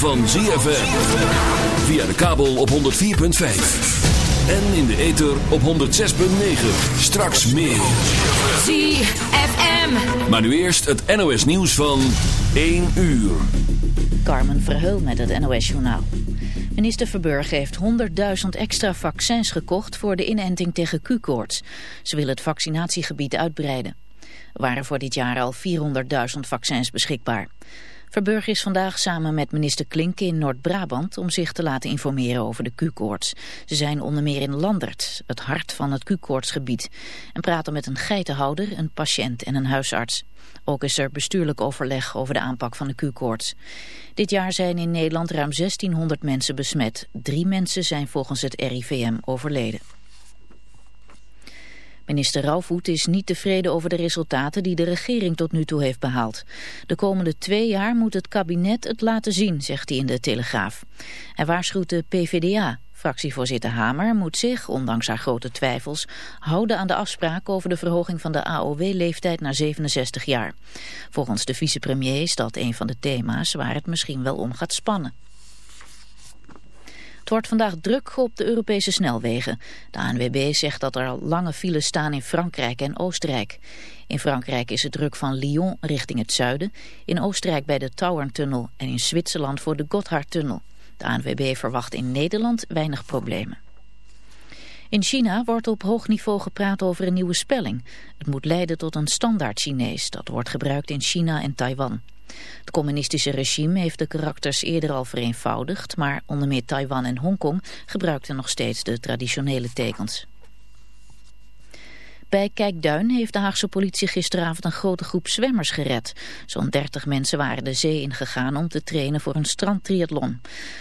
van ZFM. Via de kabel op 104.5. En in de ether op 106.9. Straks meer. ZFM. Maar nu eerst het NOS nieuws van 1 uur. Carmen Verheul met het NOS journaal. Minister Verburg heeft 100.000 extra vaccins gekocht voor de inenting tegen Q-koorts. Ze willen het vaccinatiegebied uitbreiden. Er waren voor dit jaar al 400.000 vaccins beschikbaar. Verburg is vandaag samen met minister Klink in Noord-Brabant om zich te laten informeren over de Q-koorts. Ze zijn onder meer in Landert, het hart van het Q-koortsgebied, en praten met een geitenhouder, een patiënt en een huisarts. Ook is er bestuurlijk overleg over de aanpak van de Q-koorts. Dit jaar zijn in Nederland ruim 1600 mensen besmet. Drie mensen zijn volgens het RIVM overleden. Minister Rauwvoet is niet tevreden over de resultaten die de regering tot nu toe heeft behaald. De komende twee jaar moet het kabinet het laten zien, zegt hij in de Telegraaf. Hij waarschuwt de PVDA. Fractievoorzitter Hamer moet zich, ondanks haar grote twijfels, houden aan de afspraak over de verhoging van de AOW-leeftijd naar 67 jaar. Volgens de vicepremier is dat een van de thema's waar het misschien wel om gaat spannen. Het wordt vandaag druk op de Europese snelwegen. De ANWB zegt dat er lange files staan in Frankrijk en Oostenrijk. In Frankrijk is het druk van Lyon richting het zuiden, in Oostenrijk bij de Tauerntunnel en in Zwitserland voor de Gotthardtunnel. De ANWB verwacht in Nederland weinig problemen. In China wordt op hoog niveau gepraat over een nieuwe spelling. Het moet leiden tot een standaard Chinees dat wordt gebruikt in China en Taiwan. Het communistische regime heeft de karakters eerder al vereenvoudigd, maar onder meer Taiwan en Hongkong gebruikten nog steeds de traditionele tekens. Bij Kijkduin heeft de Haagse politie gisteravond een grote groep zwemmers gered. Zo'n 30 mensen waren de zee ingegaan om te trainen voor een strandtriathlon.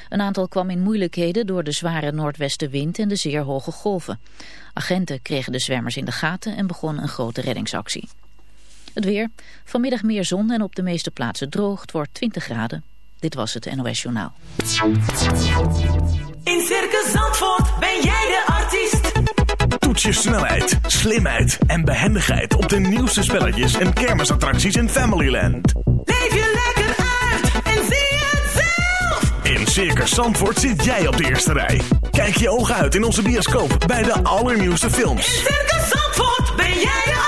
Een aantal kwam in moeilijkheden door de zware noordwestenwind en de zeer hoge golven. Agenten kregen de zwemmers in de gaten en begonnen een grote reddingsactie. Het weer. Vanmiddag meer zon en op de meeste plaatsen droog. Het wordt 20 graden. Dit was het NOS Journaal. In Circus Zandvoort ben jij de artiest. Toets je snelheid, slimheid en behendigheid op de nieuwste spelletjes en kermisattracties in Familyland. Leef je lekker uit en zie het zelf. In Circus Zandvoort zit jij op de eerste rij. Kijk je ogen uit in onze bioscoop bij de allernieuwste films. In Circus Zandvoort ben jij de artiest.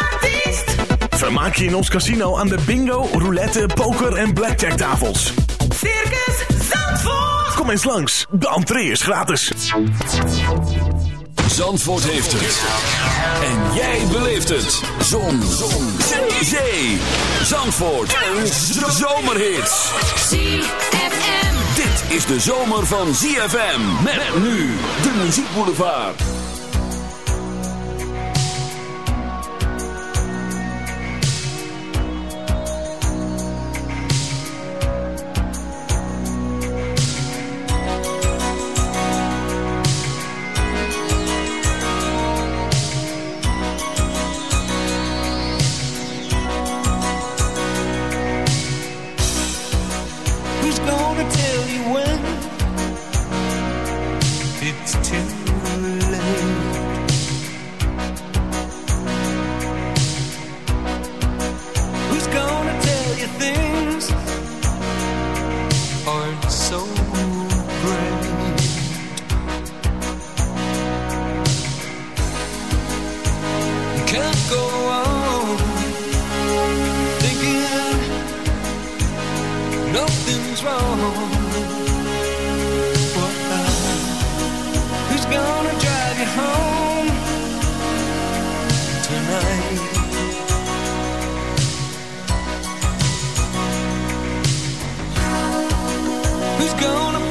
Vermaak je in ons casino aan de bingo, roulette, poker en blackjack tafels. Circus Zandvoort. Kom eens langs, de entree is gratis. Zandvoort heeft het. En jij beleeft het. Zon. Zon. Zee. Zee. Zandvoort. Een zomerhit. ZFM. Dit is de zomer van ZFM. Met nu de muziekboulevard. Who's gonna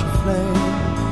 watch flame.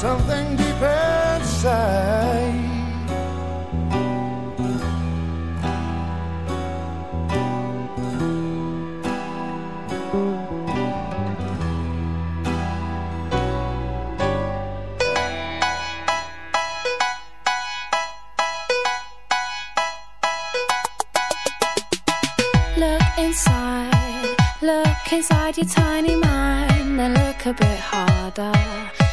something deep inside. Look inside your tiny mind and look a bit harder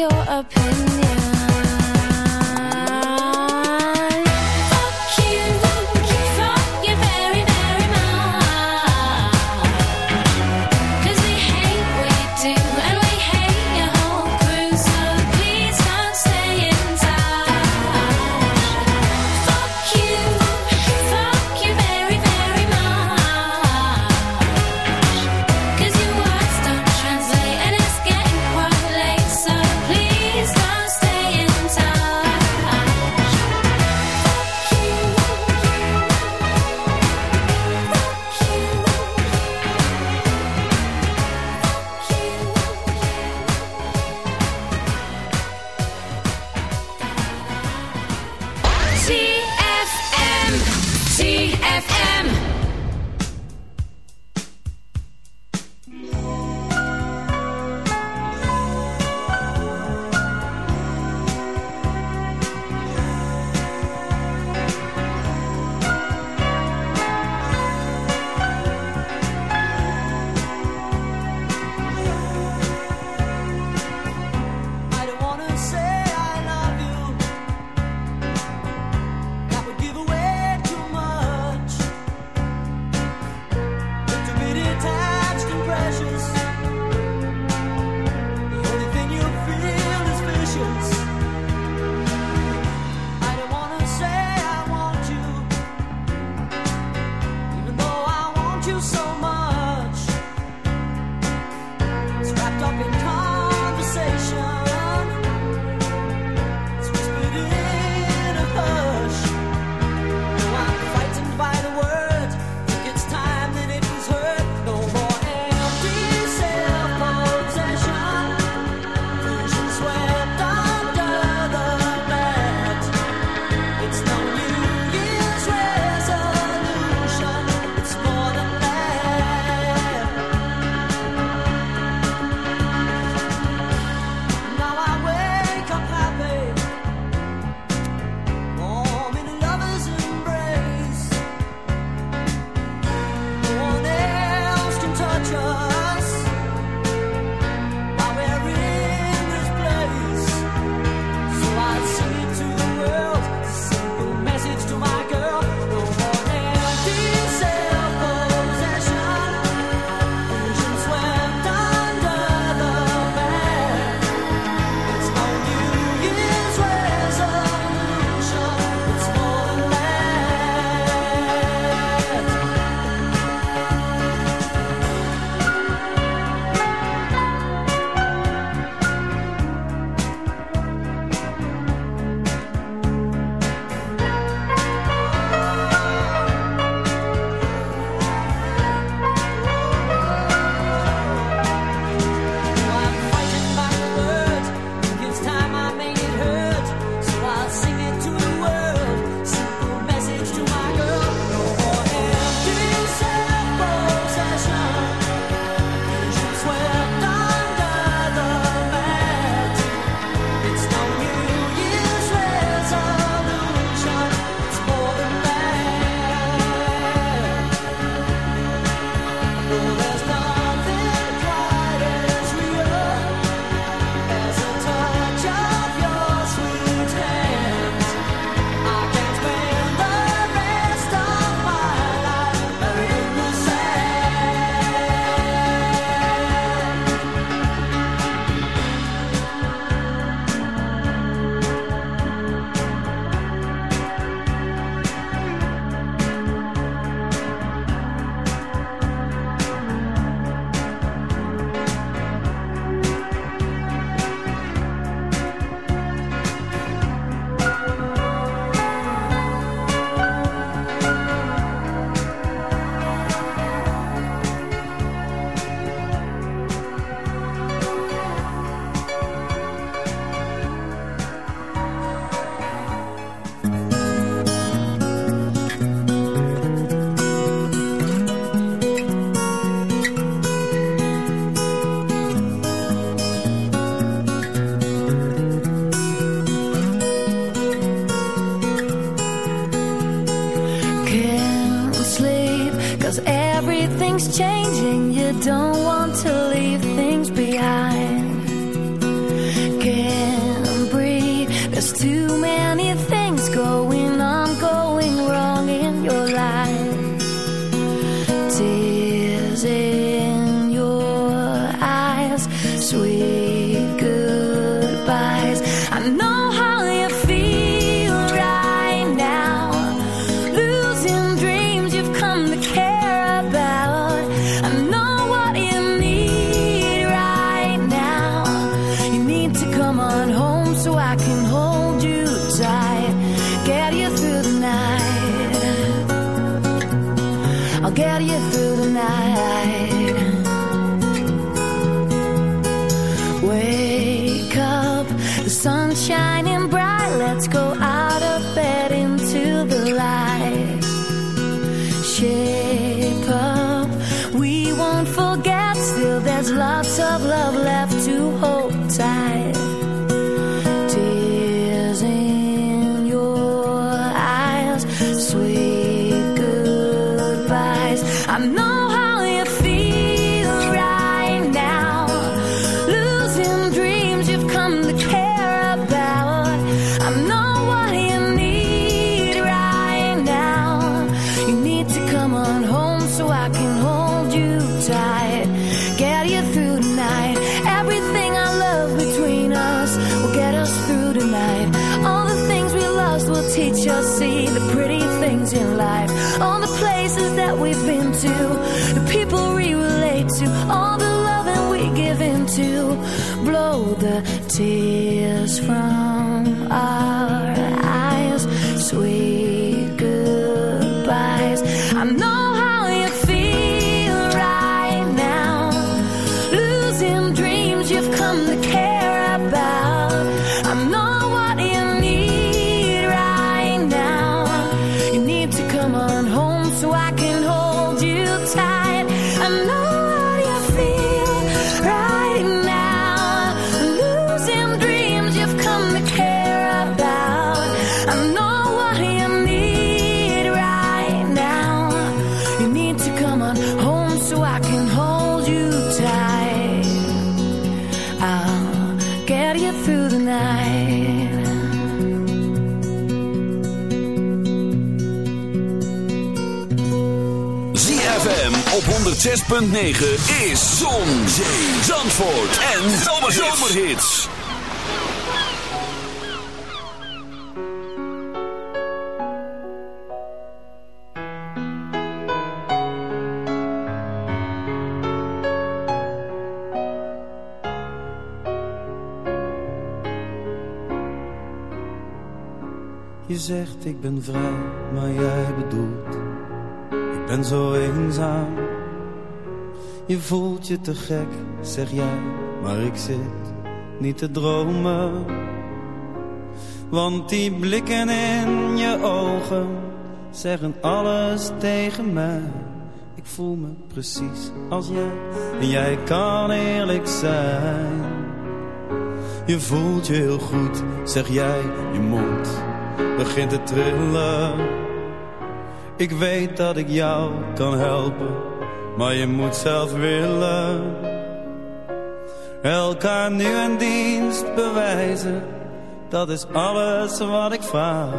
Your opinion. Lost will see the pretty things in life. All the places that we've been to, the people we relate to, all the loving we give into. Blow the tears from 106.9 is Zon, Zee, Zandvoort en Zomerhits. Je zegt ik ben vrij, maar jij bedoelt Ik ben zo eenzaam Je voelt je te gek, zeg jij Maar ik zit niet te dromen. Want die blikken in je ogen Zeggen alles tegen mij Ik voel me precies als jij. En jij kan eerlijk zijn. Je voelt je heel goed, zeg jij, je mond begint te trillen. Ik weet dat ik jou kan helpen, maar je moet zelf willen. Elkaar nu een dienst bewijzen, dat is alles wat ik vraag.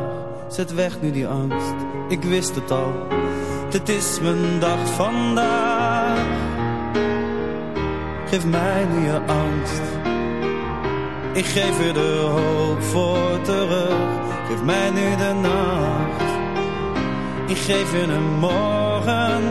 Zet weg nu die angst, ik wist het al, dit is mijn dag vandaag. Geef mij nu je angst, ik geef je de hoop voor terug. Geef mij nu de nacht. Ik geef je een morgen.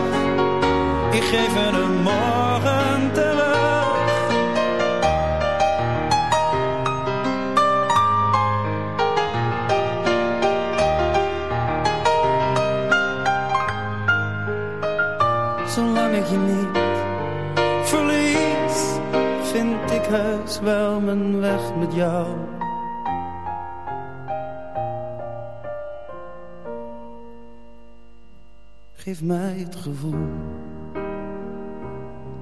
ik geef een morgen terug. Zolang ik je niet verlies, vind ik heus wel mijn weg met jou. Geef mij het gevoel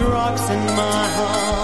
rocks in my heart.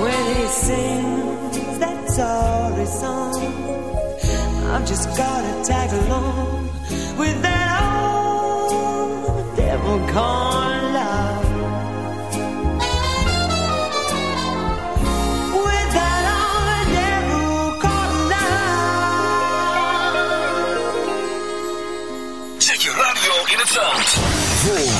When he sings that sorry song, I've just gotta tag along with that old devil called love. With that old devil called love. Radio in. Voor